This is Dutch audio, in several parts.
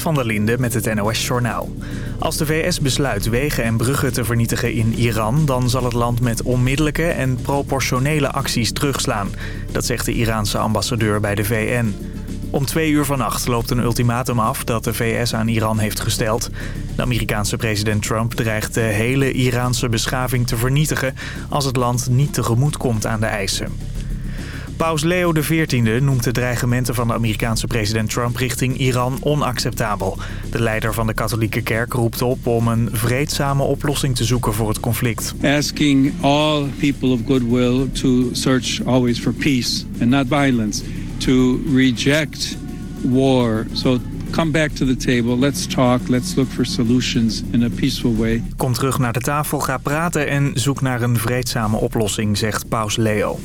Van der Linde met het NOS-journaal. Als de VS besluit wegen en bruggen te vernietigen in Iran... dan zal het land met onmiddellijke en proportionele acties terugslaan. Dat zegt de Iraanse ambassadeur bij de VN. Om twee uur vannacht loopt een ultimatum af dat de VS aan Iran heeft gesteld. De Amerikaanse president Trump dreigt de hele Iraanse beschaving te vernietigen... als het land niet tegemoet komt aan de eisen. Paus Leo XIV noemt de dreigementen van de Amerikaanse president Trump richting Iran onacceptabel. De leider van de katholieke kerk roept op om een vreedzame oplossing te zoeken voor het conflict. Asking all people of goodwill to search always for peace and not violence. To reject war. So come back to the table. Let's talk. Let's look for solutions in a peaceful way. Kom terug naar de tafel, ga praten en zoek naar een vreedzame oplossing, zegt Paus Leo.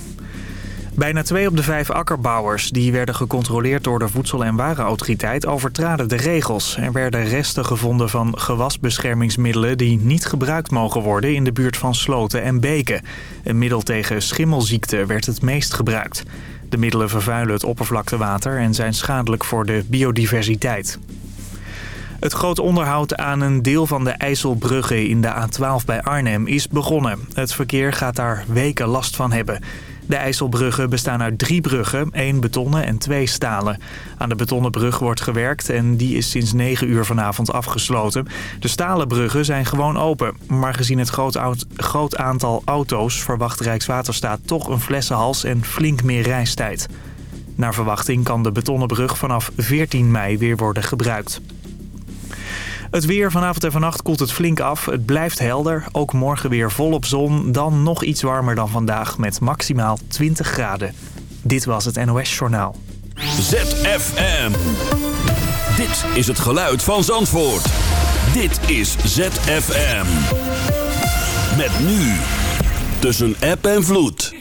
Bijna twee op de vijf akkerbouwers die werden gecontroleerd door de Voedsel- en Warenautoriteit overtraden de regels. Er werden resten gevonden van gewasbeschermingsmiddelen die niet gebruikt mogen worden in de buurt van sloten en beken. Een middel tegen schimmelziekte werd het meest gebruikt. De middelen vervuilen het oppervlaktewater en zijn schadelijk voor de biodiversiteit. Het groot onderhoud aan een deel van de IJsselbruggen in de A12 bij Arnhem is begonnen. Het verkeer gaat daar weken last van hebben. De IJsselbruggen bestaan uit drie bruggen, één betonnen en twee stalen. Aan de betonnen brug wordt gewerkt en die is sinds 9 uur vanavond afgesloten. De stalen bruggen zijn gewoon open. Maar gezien het groot, groot aantal auto's verwacht Rijkswaterstaat toch een flessenhals en flink meer reistijd. Naar verwachting kan de betonnen brug vanaf 14 mei weer worden gebruikt. Het weer vanavond en vannacht koelt het flink af. Het blijft helder. Ook morgen weer volop zon. Dan nog iets warmer dan vandaag met maximaal 20 graden. Dit was het NOS Journaal. ZFM. Dit is het geluid van Zandvoort. Dit is ZFM. Met nu. Tussen app en vloed.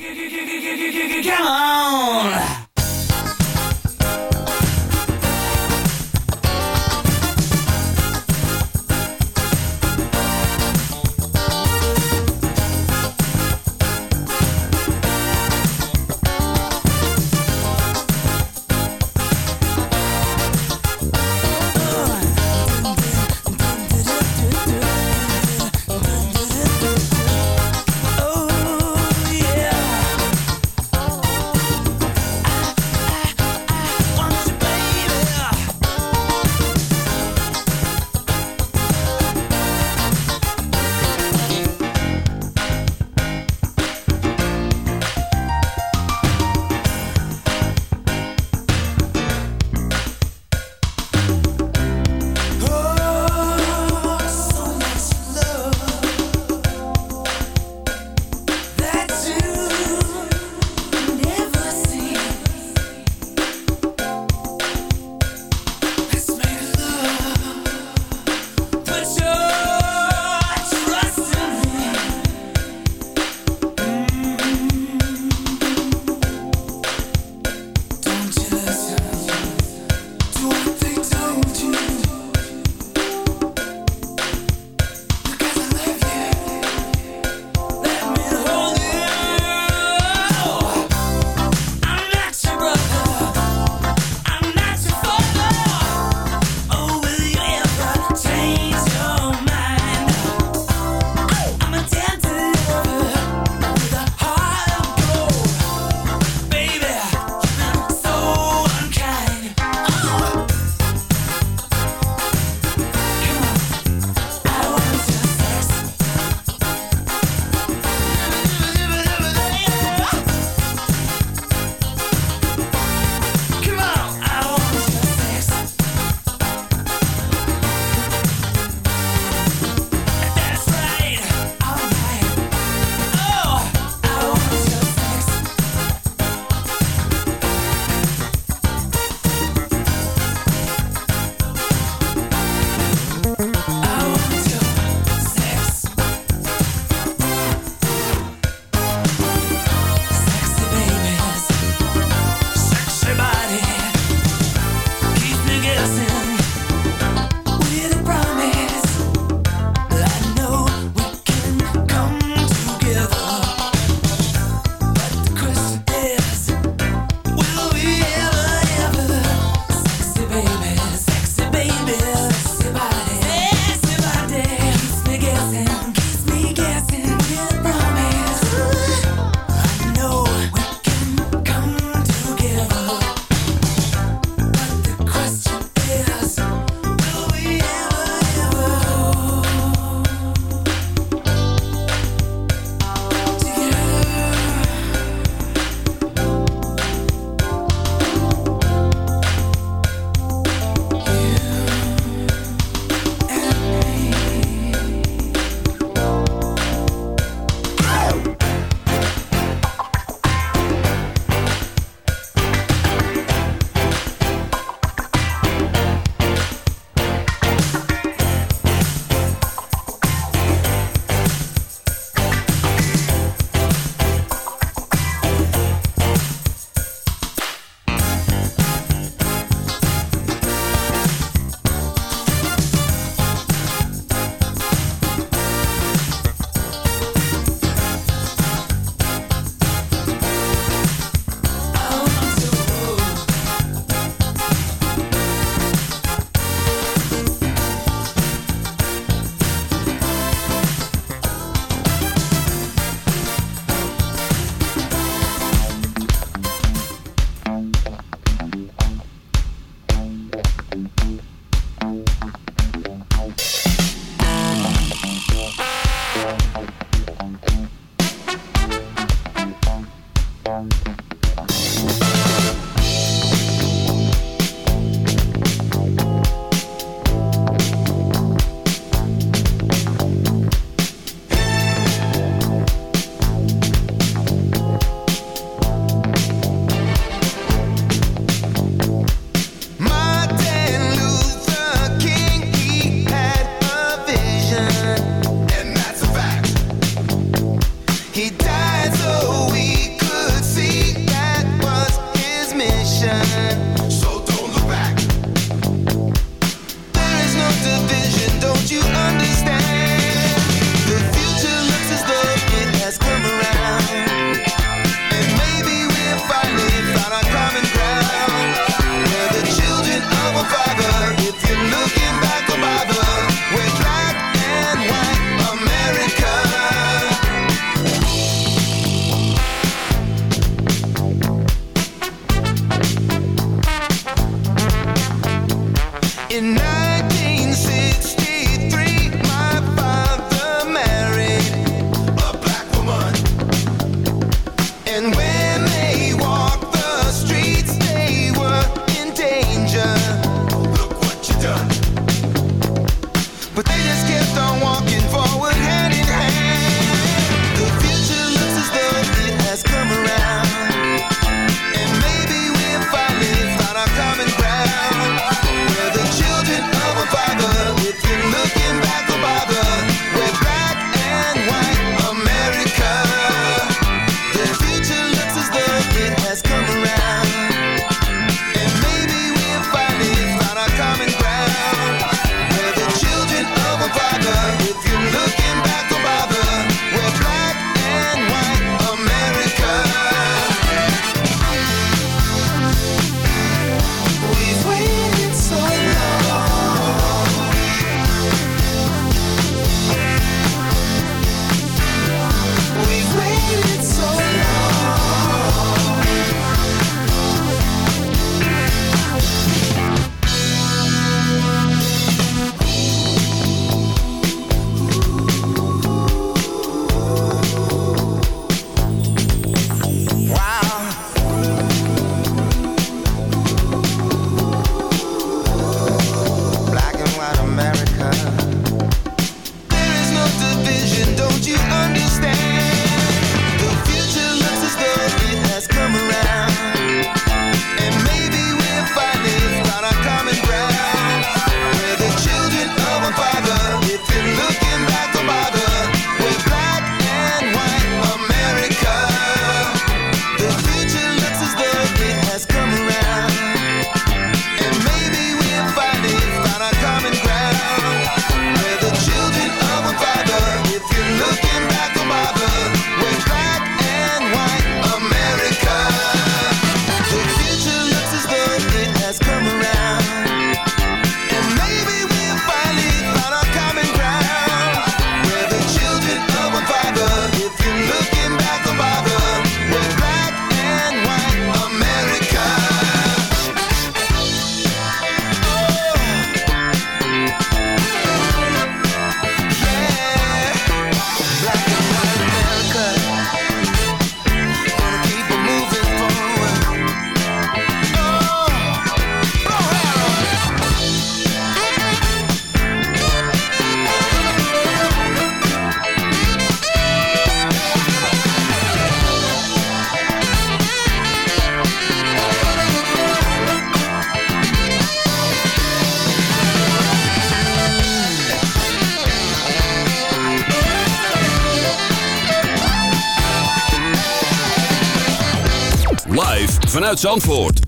Zandvoort.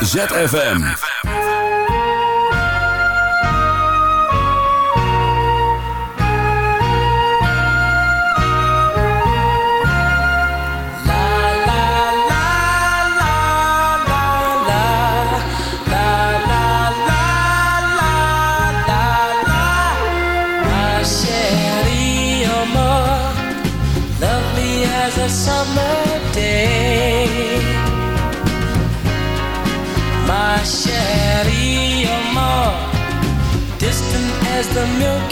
ZFM. a summer milk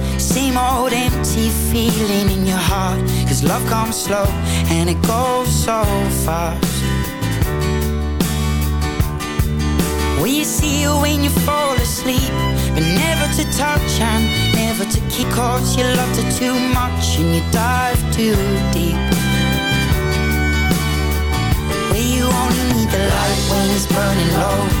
Same old empty feeling in your heart. Cause love comes slow and it goes so fast. Will you see you when you fall asleep But never to touch and never to keep Cause you loved her too much and you dive too deep. Where you only need the light when it's burning low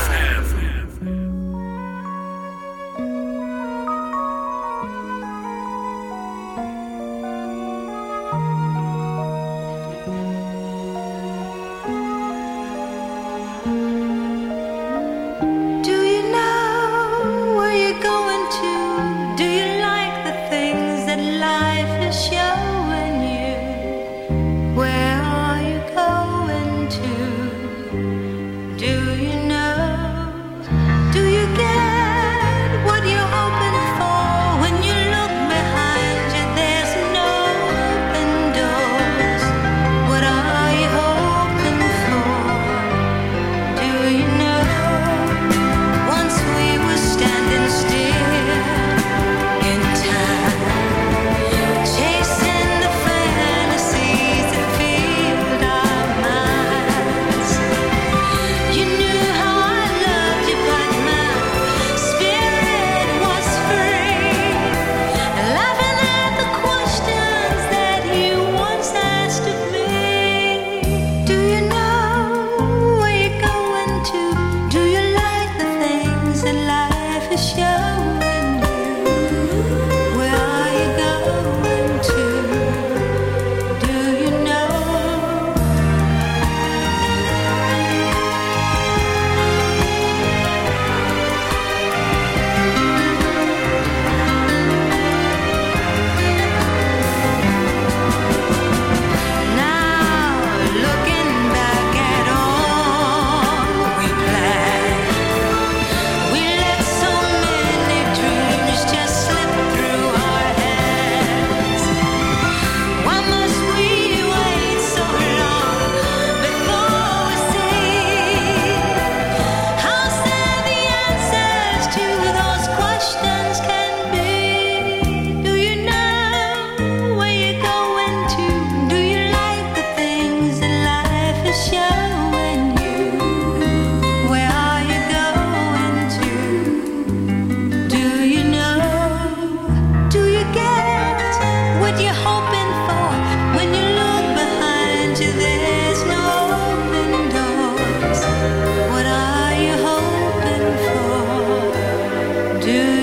Do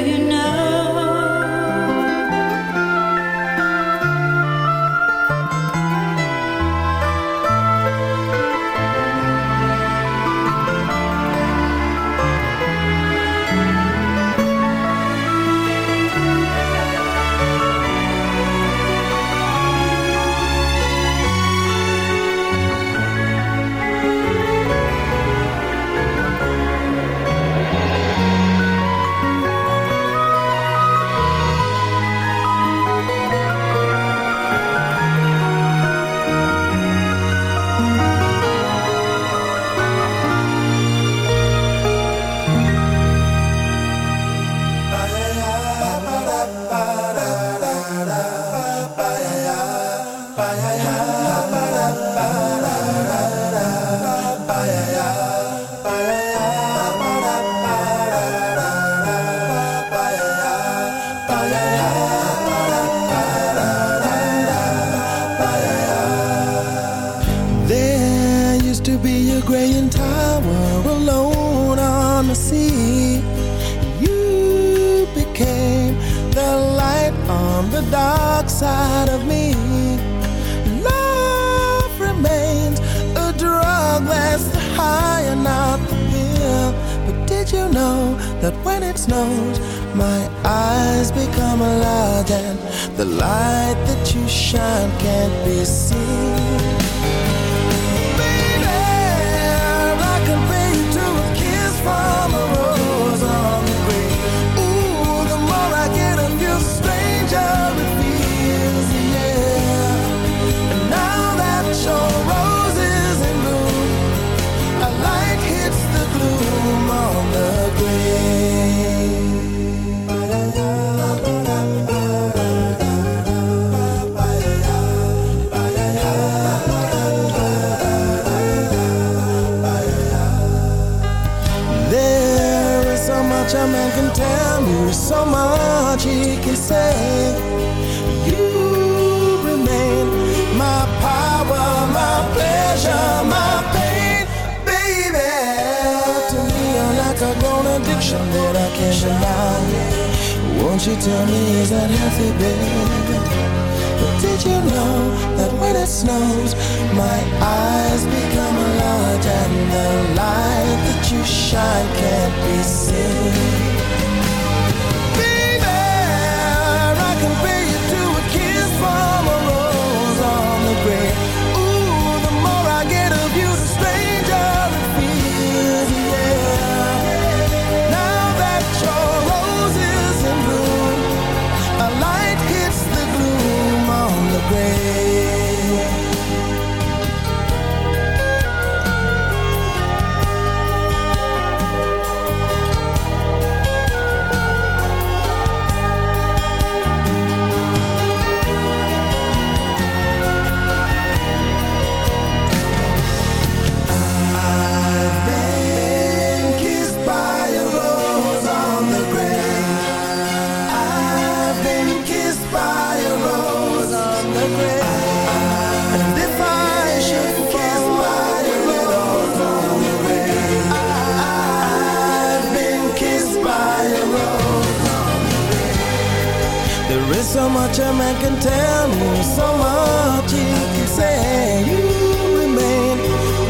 so much a man can tell me, so much he can say. You remain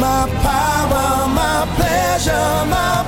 my power, my pleasure, my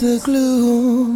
the gloom.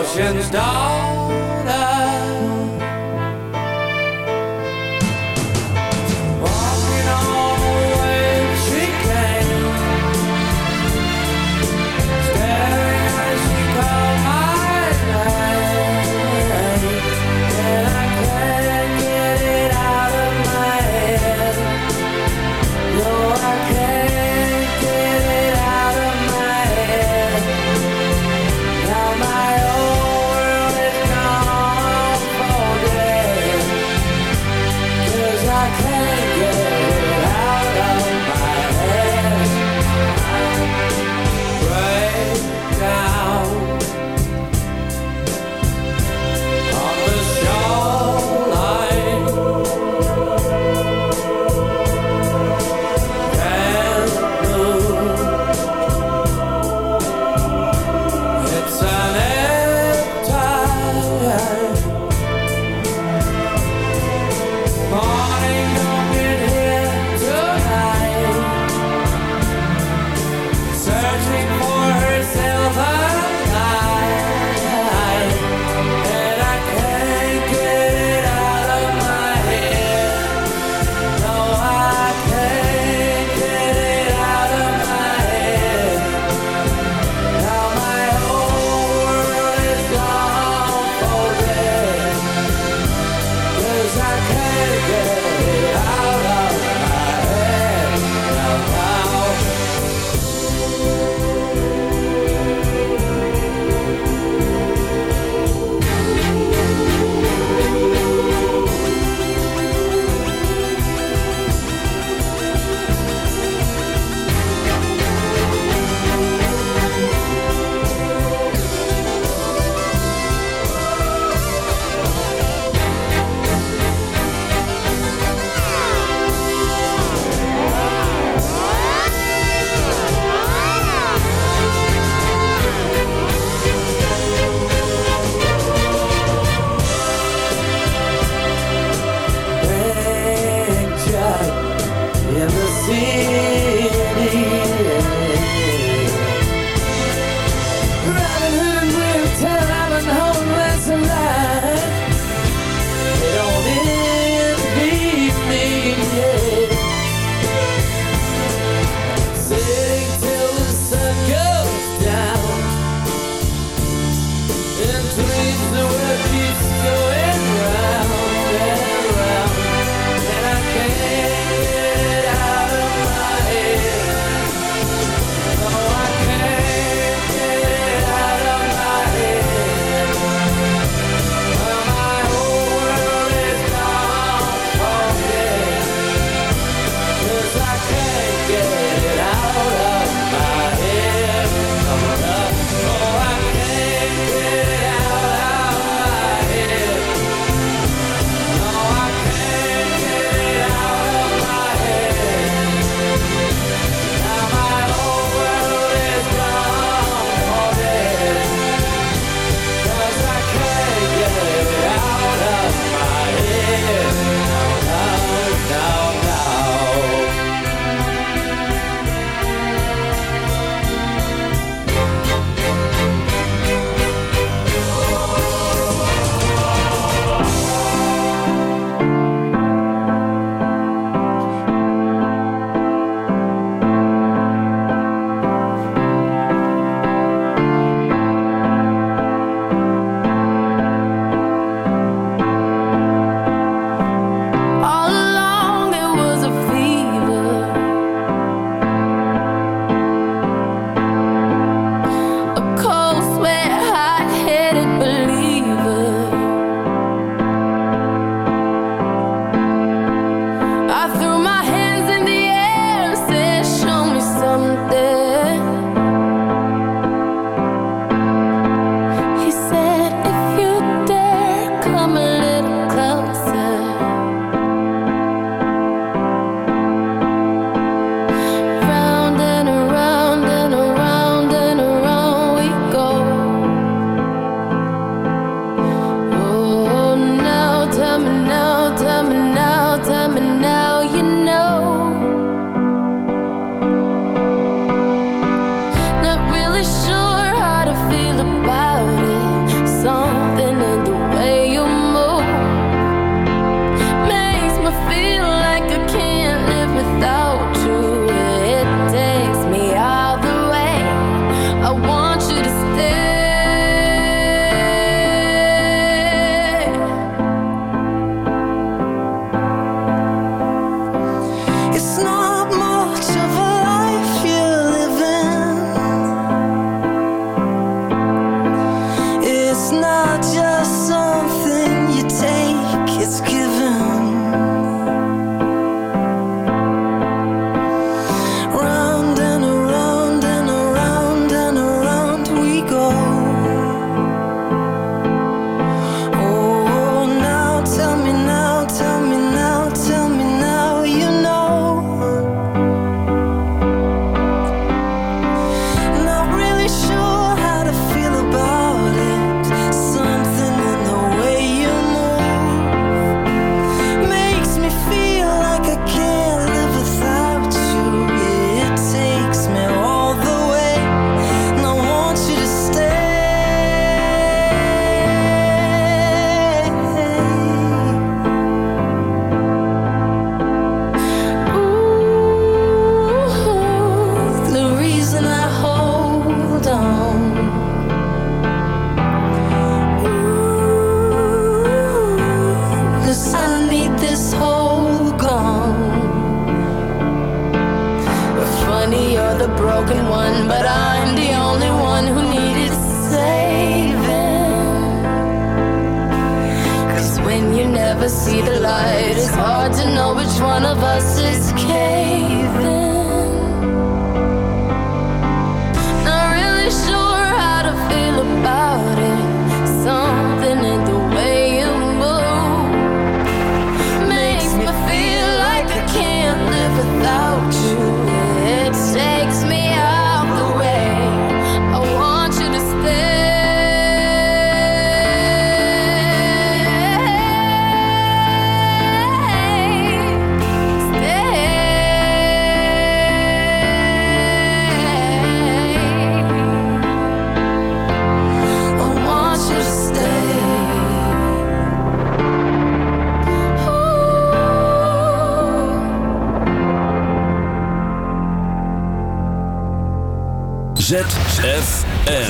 ocean's dark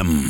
ZFM.